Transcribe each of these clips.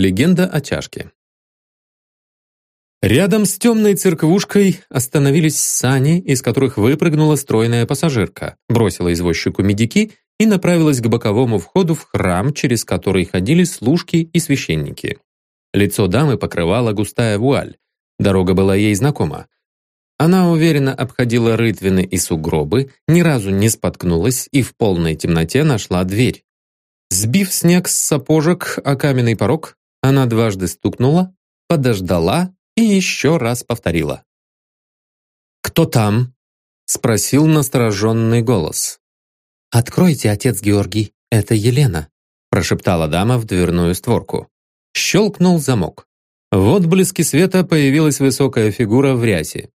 Легенда о чашке. Рядом с темной церквушкой остановились сани, из которых выпрыгнула стройная пассажирка, бросила извозчику медики и направилась к боковому входу в храм, через который ходили служки и священники. Лицо дамы покрывала густая вуаль. Дорога была ей знакома. Она уверенно обходила рытвины и сугробы, ни разу не споткнулась и в полной темноте нашла дверь. Сбив снег с сапожек о каменный порог, она дважды стукнула, подождала и еще раз повторила. «Кто там?» — спросил настороженный голос. «Откройте, отец Георгий, это Елена», — прошептала дама в дверную створку. Щелкнул замок. В отблеске света появилась высокая фигура в рясе.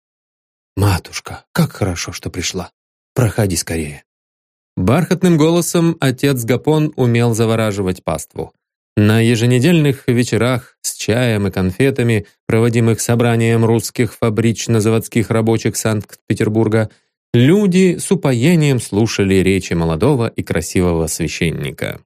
«Матушка, как хорошо, что пришла. Проходи скорее». Бархатным голосом отец Гапон умел завораживать паству. На еженедельных вечерах с чаем и конфетами, проводимых собранием русских фабрично-заводских рабочих Санкт-Петербурга, люди с упоением слушали речи молодого и красивого священника.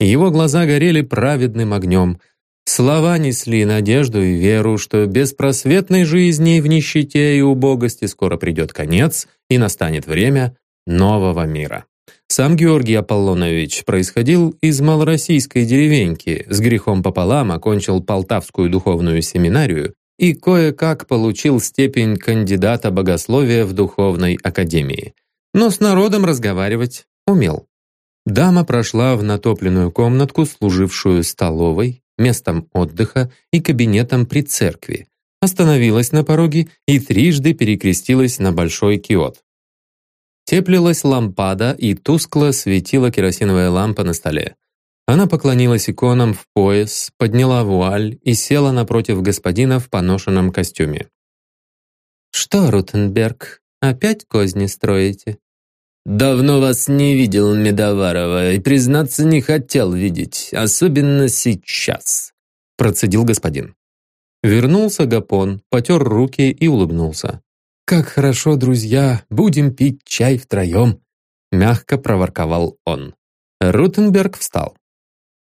Его глаза горели праведным огнем. Слова несли надежду и веру, что беспросветной жизни в нищете и убогости скоро придет конец и настанет время нового мира. Сам Георгий Аполлонович происходил из малороссийской деревеньки, с грехом пополам окончил Полтавскую духовную семинарию и кое-как получил степень кандидата богословия в духовной академии. Но с народом разговаривать умел. Дама прошла в натопленную комнатку, служившую столовой, местом отдыха и кабинетом при церкви, остановилась на пороге и трижды перекрестилась на большой киот. Теплилась лампада и тускло светила керосиновая лампа на столе. Она поклонилась иконам в пояс, подняла вуаль и села напротив господина в поношенном костюме. «Что, Рутенберг, опять козни строите?» «Давно вас не видел, Медоварова, и, признаться, не хотел видеть, особенно сейчас», процедил господин. Вернулся Гапон, потер руки и улыбнулся. «Как хорошо, друзья, будем пить чай втроем», мягко проворковал он. Рутенберг встал.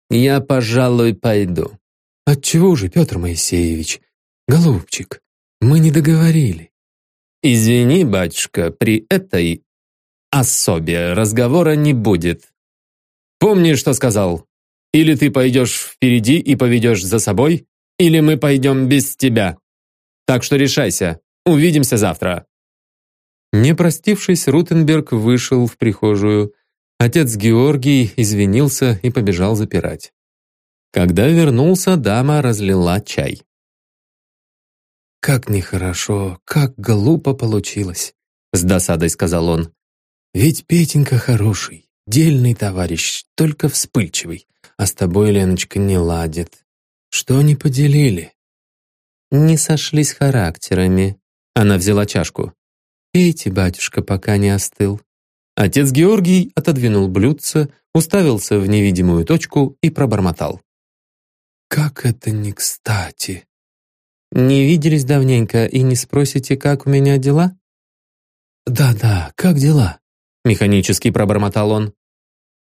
«Я, пожалуй, пойду». «Отчего же, Петр Моисеевич? Голубчик, мы не договорили». «Извини, батюшка, при этой особе разговора не будет. Помни, что сказал. Или ты пойдешь впереди и поведешь за собой, или мы пойдем без тебя. Так что решайся, Увидимся завтра». Не простившись, Рутенберг вышел в прихожую. Отец Георгий извинился и побежал запирать. Когда вернулся, дама разлила чай. «Как нехорошо, как глупо получилось», — с досадой сказал он. «Ведь Петенька хороший, дельный товарищ, только вспыльчивый, а с тобой, Леночка, не ладит. Что они поделили?» «Не сошлись характерами», она взяла чашку. «Пейте, батюшка, пока не остыл». Отец Георгий отодвинул блюдце, уставился в невидимую точку и пробормотал. «Как это не кстати!» «Не виделись давненько и не спросите, как у меня дела?» «Да-да, как дела?» Механически пробормотал он.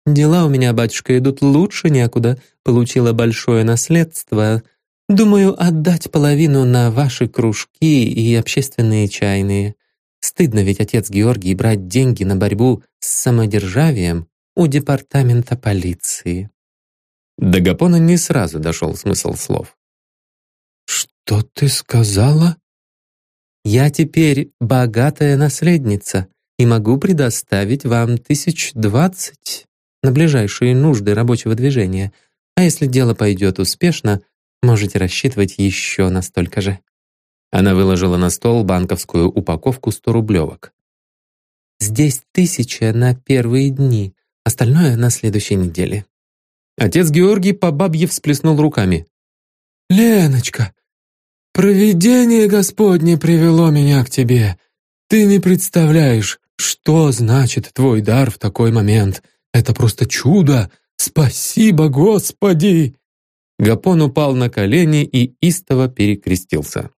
«Дела у меня, батюшка, идут лучше некуда. Получила большое наследство. Думаю, отдать половину на ваши кружки и общественные чайные. Стыдно ведь, отец Георгий, брать деньги на борьбу с самодержавием у департамента полиции». До Гапона не сразу дошел смысл слов. «Что ты сказала?» «Я теперь богатая наследница и могу предоставить вам тысяч двадцать на ближайшие нужды рабочего движения. А если дело пойдет успешно, Можете рассчитывать еще на столько же». Она выложила на стол банковскую упаковку 100 рублевок. «Здесь тысяча на первые дни, остальное на следующей неделе». Отец Георгий по бабье всплеснул руками. «Леночка, провидение Господне привело меня к тебе. Ты не представляешь, что значит твой дар в такой момент. Это просто чудо! Спасибо, Господи!» Гапон упал на колени и истово перекрестился.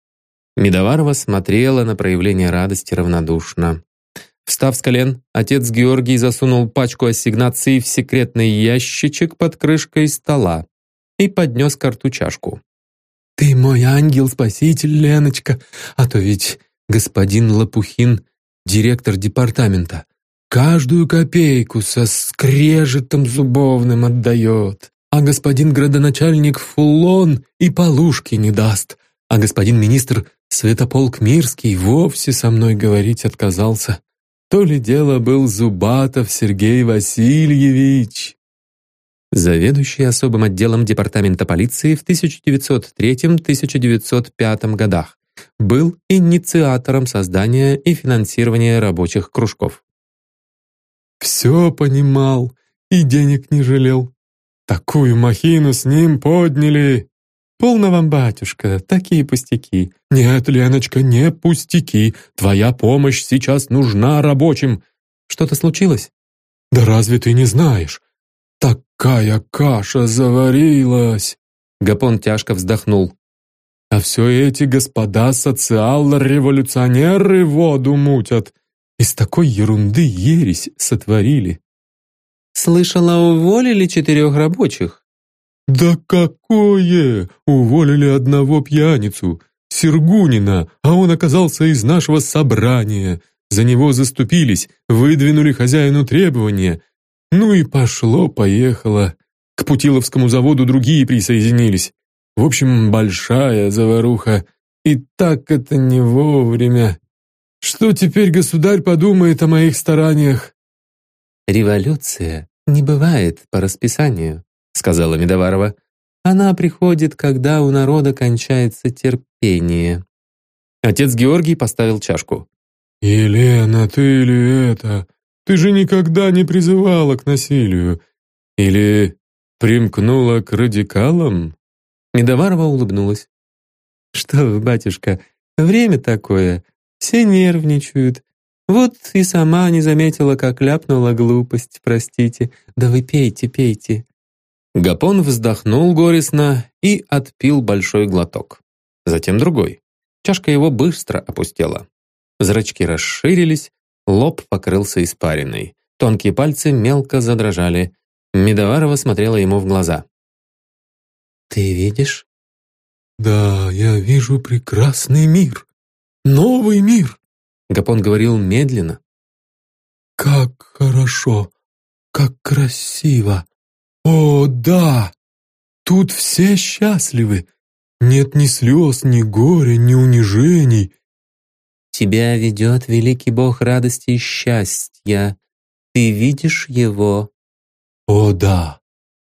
Медоварова смотрела на проявление радости равнодушно. Встав с колен, отец Георгий засунул пачку ассигнаций в секретный ящичек под крышкой стола. и поднес к рту чашку. «Ты мой ангел-спаситель, Леночка, а то ведь господин Лопухин — директор департамента. Каждую копейку со скрежетом зубовным отдает, а господин градоначальник Фуллон и полушки не даст, а господин министр Святополк Мирский вовсе со мной говорить отказался. То ли дело был Зубатов Сергей Васильевич. Заведующий особым отделом департамента полиции в 1903-1905 годах, был инициатором создания и финансирования рабочих кружков. Все понимал и денег не жалел. Такую махину с ним подняли. Полно вам, батюшка, такие пустяки. Нет, Леночка, не пустяки. Твоя помощь сейчас нужна рабочим. Что-то случилось? Да разве ты не знаешь? Такая каша заварилась. Гапон тяжко вздохнул. А все эти господа социал-революционеры воду мутят. Из такой ерунды ересь сотворили. «Слышала, уволили четырех рабочих?» «Да какое! Уволили одного пьяницу, Сергунина, а он оказался из нашего собрания. За него заступились, выдвинули хозяину требования. Ну и пошло-поехало. К Путиловскому заводу другие присоединились. В общем, большая заваруха. И так это не вовремя. Что теперь государь подумает о моих стараниях? «Революция не бывает по расписанию», — сказала Медоварова. «Она приходит, когда у народа кончается терпение». Отец Георгий поставил чашку. «Елена, ты ли это? Ты же никогда не призывала к насилию. Или примкнула к радикалам?» Медоварова улыбнулась. «Что вы, батюшка, время такое. Все нервничают. Вот и сама не заметила, как ляпнула глупость, простите. Да вы пейте, пейте». Гапон вздохнул горестно и отпил большой глоток. Затем другой. Чашка его быстро опустела. Зрачки расширились, лоб покрылся испариной. Тонкие пальцы мелко задрожали. Медоварова смотрела ему в глаза. «Ты видишь?» «Да, я вижу прекрасный мир. Новый мир!» Гапон говорил медленно. «Как хорошо! Как красиво! О, да! Тут все счастливы! Нет ни слез, ни горя, ни унижений!» «Тебя ведет великий Бог радости и счастья. Ты видишь его?» «О, да!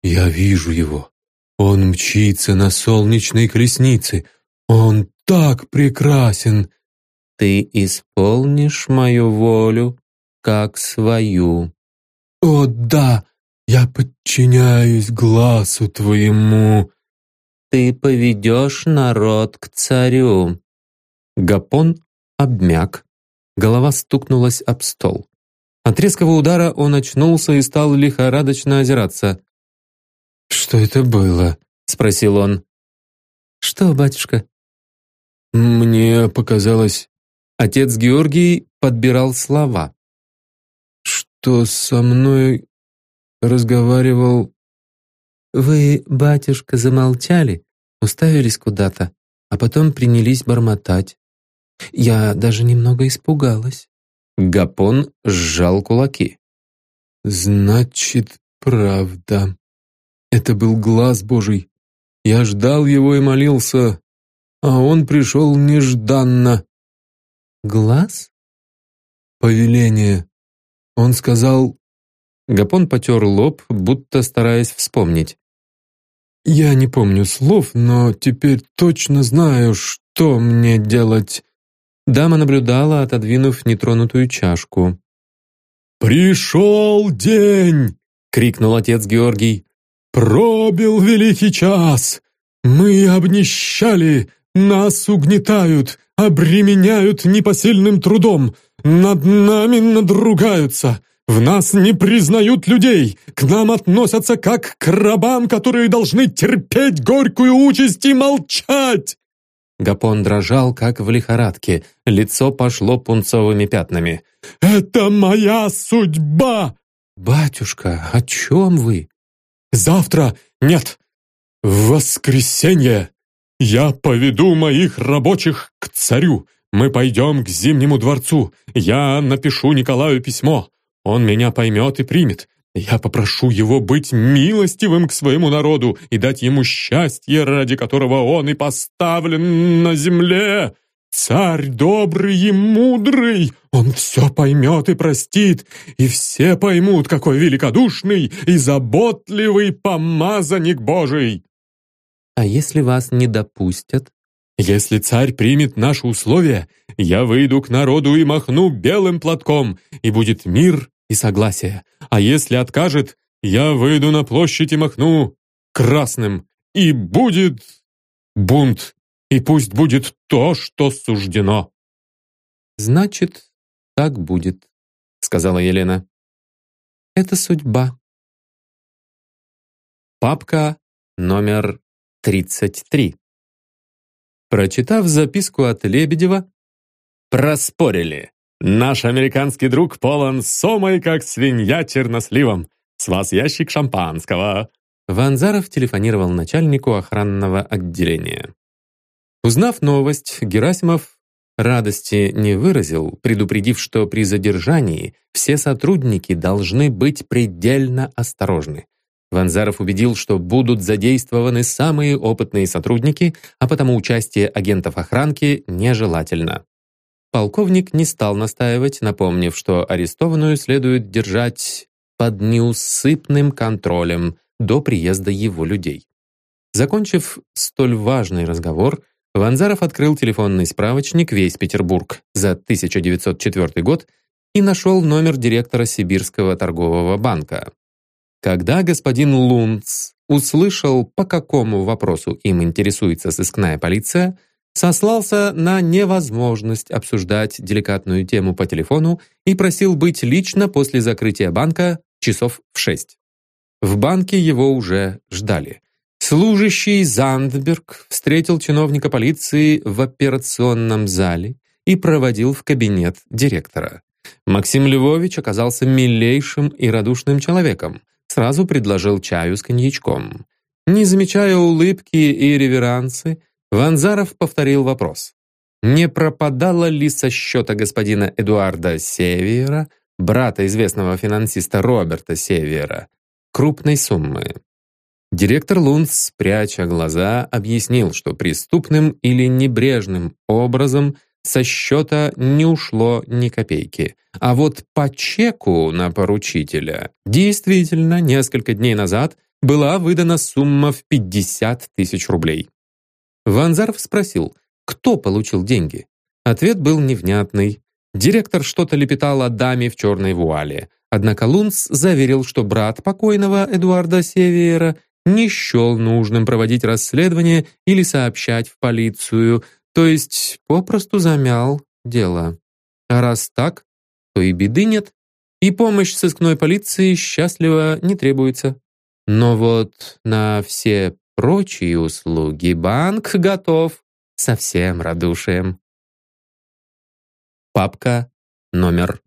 Я вижу его! Он мчится на солнечной колеснице! Он так прекрасен!» Ты исполнишь мою волю, как свою». «О, да, я подчиняюсь глазу твоему». «Ты поведешь народ к царю». Гапон обмяк, голова стукнулась об стол. От резкого удара он очнулся и стал лихорадочно озираться. «Что это было?» — спросил он. «Что, батюшка?» «Мне показалось, Отец Георгий подбирал слова. «Что со мной разговаривал...» «Вы, батюшка, замолчали, уставились куда-то, а потом принялись бормотать. Я даже немного испугалась». Гапон сжал кулаки. «Значит, правда. Это был глаз Божий. Я ждал его и молился, а он пришел нежданно. Глаз? Повеление. Он сказал... Гапон потер лоб, будто стараясь вспомнить. «Я не помню слов, но теперь точно знаю, что мне делать». Дама наблюдала, отодвинув нетронутую чашку. «Пришел день!» — крикнул отец Георгий. «Пробил великий час! Мы обнищали, нас угнетают, обременяют непосильным трудом, над нами надругаются, в нас не признают людей, к нам относятся как к рабам, которые должны терпеть горькую участь и молчать!» Гапон дрожал, как в лихорадке, лицо пошло пунцовыми пятнами. «Это моя судьба!» «Батюшка, о чем вы?» «Завтра... Нет, В воскресенье я поведу моих рабочих к царю. Мы пойдем к Зимнему дворцу. Я напишу Николаю письмо. Он меня поймет и примет. Я попрошу его быть милостивым к своему народу и дать ему счастье, ради которого он и поставлен на земле. Царь добрый и мудрый, он все поймет и простит, и все поймут, какой великодушный и заботливый помазанник Божий. А если вас не допустят? Если царь примет наши условия, я выйду к народу и махну белым платком, и будет мир и согласие. А если откажет, я выйду на площадь и махну красным, и будет бунт, и пусть будет то, что суждено». «Значит, так будет», — сказала Елена. «Это судьба». Папка номер 33. Прочитав записку от Лебедева, проспорили. Наш американский друг полон сомой, как свинья черносливом. С вас ящик шампанского. Ванзаров телефонировал начальнику охранного отделения. Узнав новость, Герасимов радости не выразил, предупредив, что при задержании все сотрудники должны быть предельно осторожны. Ванзаров убедил, что будут задействованы самые опытные сотрудники, а потому участие агентов охранки нежелательно. Полковник не стал настаивать, напомнив, что арестованную следует держать под неусыпным контролем до приезда его людей. Закончив столь важный разговор, Ванзаров открыл телефонный справочник «Весь Петербург» за 1904 год и нашел номер директора Сибирского торгового банка. Когда господин Лунц услышал, по какому вопросу им интересуется сыскная полиция, сослался на невозможность обсуждать деликатную тему по телефону и просил быть лично после закрытия банка часов в шесть. В банке его уже ждали. Служащий Зандберг встретил чиновника полиции в операционном зале и проводил в кабинет директора. Максим Львович оказался милейшим и радушным человеком, сразу предложил чаю с коньячком. Не замечая улыбки и реверансы, Ванзаров повторил вопрос. Не пропадало ли со счета господина Эдуарда Севиера, брата известного финансиста Роберта Севиера, крупной суммы? Директор Лунц, пряча глаза, объяснил, что преступным или небрежным образом со счета не ушло ни копейки. А вот по чеку на поручителя действительно несколько дней назад была выдана сумма в 50 тысяч рублей. Ванзаров спросил, кто получил деньги. Ответ был невнятный. Директор что-то лепетал о даме в черной вуале. Однако Лунц заверил, что брат покойного Эдуарда Севиера не счел нужным проводить расследование или сообщать в полицию, то есть попросту замял дело. А раз так, то и беды нет, и помощь сыскной полиции счастливо не требуется. Но вот на все прочие услуги банк готов со всем радушием. Папка номер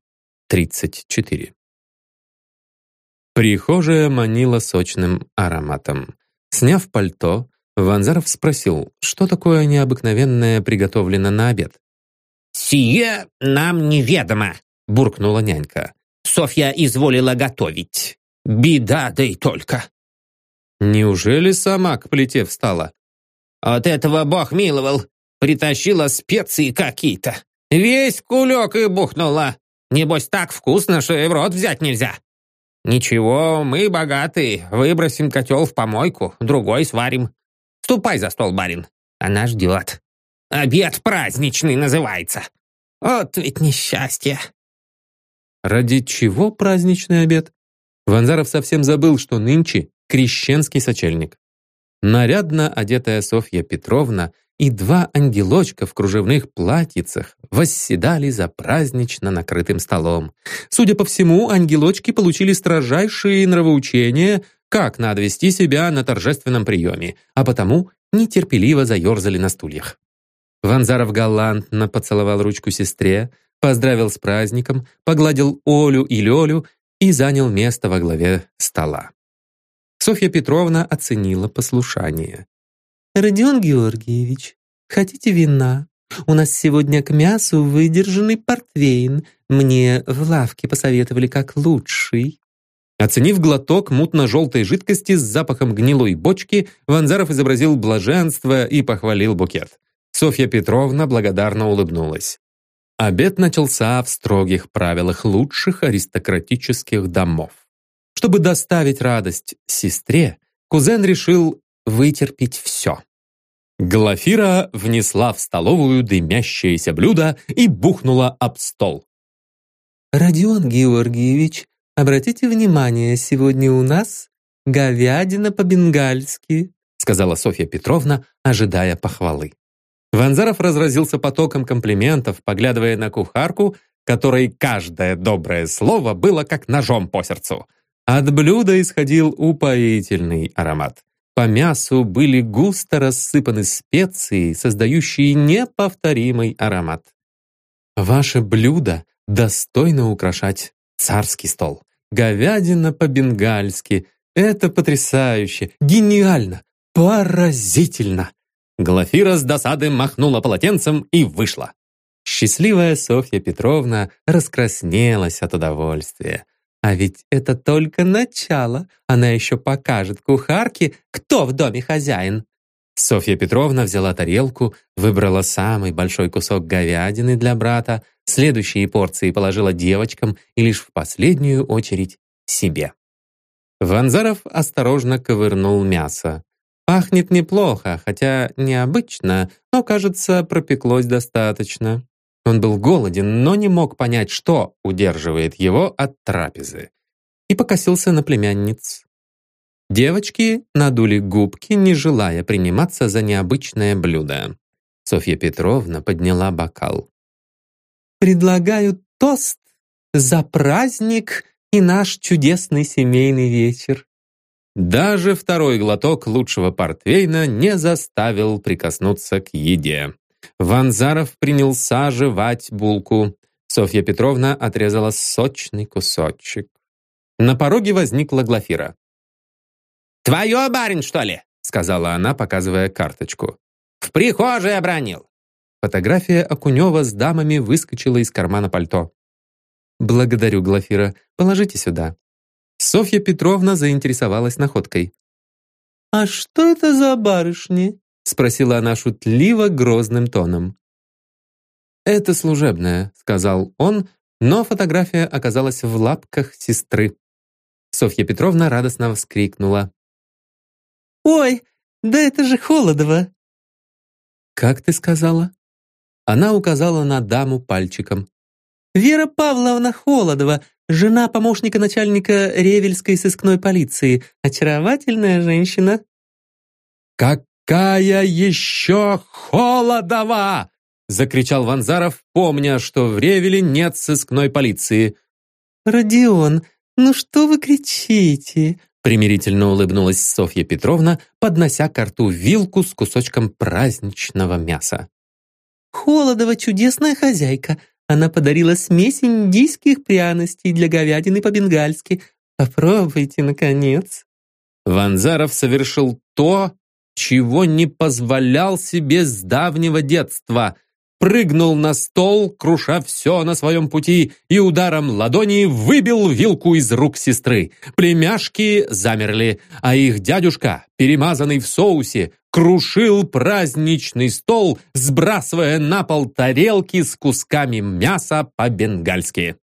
34. Прихожая манила сочным ароматом. Сняв пальто, Ванзаров спросил, что такое необыкновенное приготовлено на обед. «Сие нам неведомо», — буркнула нянька. «Софья изволила готовить. Беда, да и только». Неужели сама к плите встала? От этого бог миловал. Притащила специи какие-то. Весь кулек и бухнула. Небось, так вкусно, что и в рот взять нельзя. Ничего, мы богатые. Выбросим котел в помойку, другой сварим. Ступай за стол, барин. Она ждет. Обед праздничный называется. Вот ведь несчастье. Ради чего праздничный обед? Ванзаров совсем забыл, что нынче крещенский сочельник. Нарядно одетая Софья Петровна и два ангелочка в кружевных платьицах восседали за празднично накрытым столом. Судя по всему, ангелочки получили строжайшие нравоучения, как надо вести себя на торжественном приеме, а потому нетерпеливо заерзали на стульях. Ванзаров галантно поцеловал ручку сестре, поздравил с праздником, погладил Олю и Лёлю и занял место во главе стола. Софья Петровна оценила послушание. «Родион Георгиевич, хотите вина? У нас сегодня к мясу выдержанный портвейн. Мне в лавке посоветовали как лучший». Оценив глоток мутно-желтой жидкости с запахом гнилой бочки, Ванзаров изобразил блаженство и похвалил букет. Софья Петровна благодарно улыбнулась. Обед начался в строгих правилах лучших аристократических домов. Чтобы доставить радость сестре, кузен решил вытерпеть все. Глафира внесла в столовую дымящееся блюдо и бухнула об стол. «Родион Георгиевич, обратите внимание, сегодня у нас говядина по-бенгальски», сказала Софья Петровна, ожидая похвалы. Ванзаров разразился потоком комплиментов, поглядывая на кухарку, которой каждое доброе слово было как ножом по сердцу. От блюда исходил упоительный аромат. По мясу были густо рассыпаны специи, создающие неповторимый аромат. Ваше блюдо достойно украшать царский стол. Говядина по-бенгальски. Это потрясающе, гениально, поразительно. Глафира с досады махнула полотенцем и вышла. Счастливая Софья Петровна раскраснелась от удовольствия. А ведь это только начало. Она еще покажет кухарке, кто в доме хозяин. Софья Петровна взяла тарелку, выбрала самый большой кусок говядины для брата, следующие порции положила девочкам и лишь в последнюю очередь себе. Ванзаров осторожно ковырнул мясо. Пахнет неплохо, хотя необычно, но, кажется, пропеклось достаточно. Он был голоден, но не мог понять, что удерживает его от трапезы. И покосился на племянниц. Девочки надули губки, не желая приниматься за необычное блюдо. Софья Петровна подняла бокал. «Предлагаю тост за праздник и наш чудесный семейный вечер. Даже второй глоток лучшего портвейна не заставил прикоснуться к еде. Ванзаров принялся жевать булку. Софья Петровна отрезала сочный кусочек. На пороге возникла Глафира. «Твое, барин, что ли?» сказала она, показывая карточку. «В прихожей обронил». Фотография Окунева с дамами выскочила из кармана пальто. «Благодарю, Глафира. Положите сюда». Софья Петровна заинтересовалась находкой. «А что это за барышни?» спросила она шутливо грозным тоном. «Это служебное», — сказал он, но фотография оказалась в лапках сестры. Софья Петровна радостно вскрикнула. «Ой, да это же Холодова!» «Как ты сказала?» Она указала на даму пальчиком. «Вера Павловна Холодова, жена помощника начальника Ревельской сыскной полиции. Очаровательная женщина». «Какая еще Холодова!» закричал Ванзаров, помня, что в Ревеле нет сыскной полиции. «Родион, ну что вы кричите?» примирительно улыбнулась Софья Петровна, поднося к рту вилку с кусочком праздничного мяса. «Холодова чудесная хозяйка. Она подарила смесь индийских пряностей для говядины по-бенгальски. Попробуйте, наконец». Ванзаров совершил то, чего не позволял себе с давнего детства. Прыгнул на стол, круша все на своем пути, и ударом ладони выбил вилку из рук сестры. Племяшки замерли, а их дядюшка, перемазанный в соусе, крушил праздничный стол, сбрасывая на пол тарелки с кусками мяса по-бенгальски.